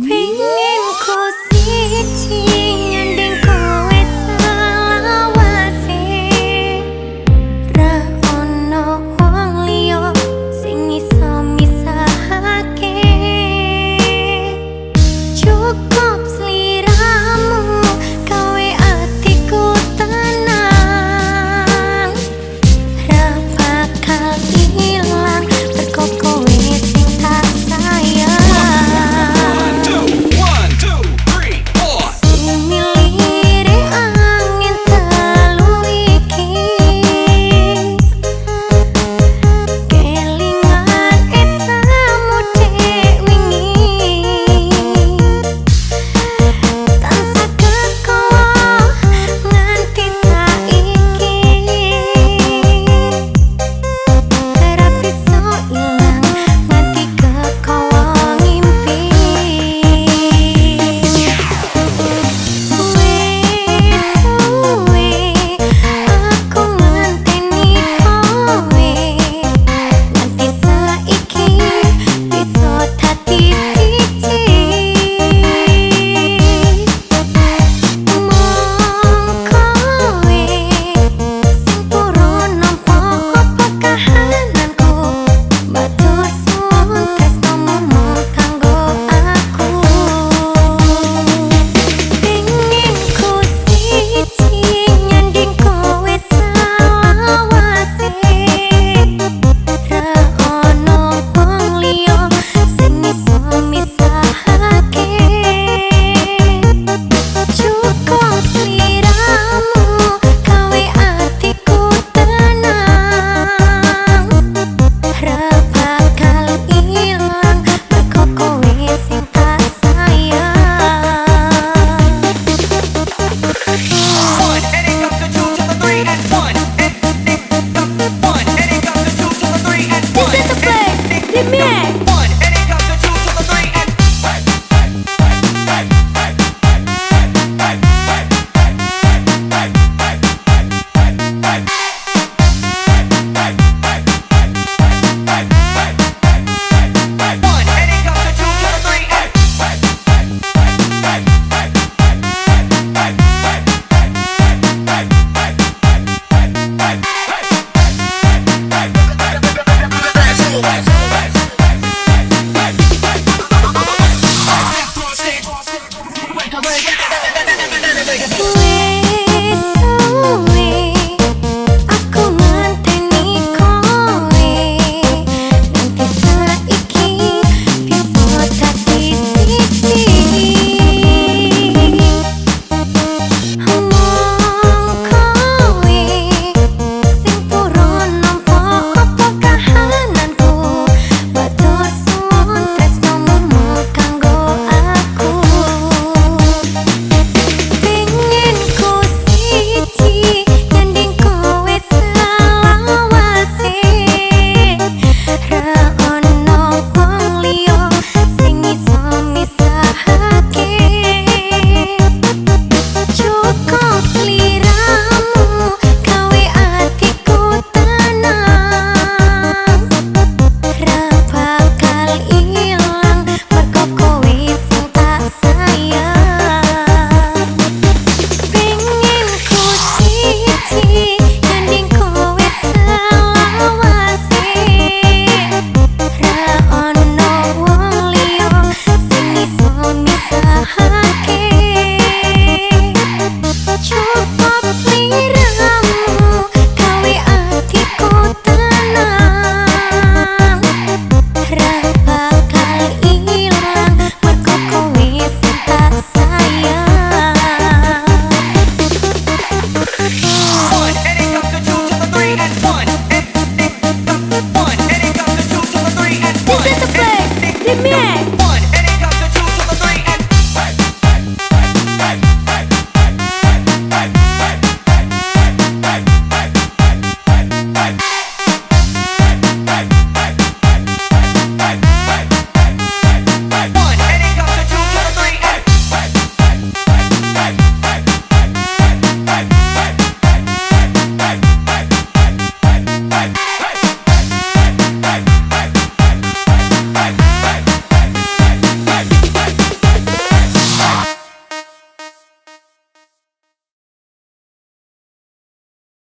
Wait. back.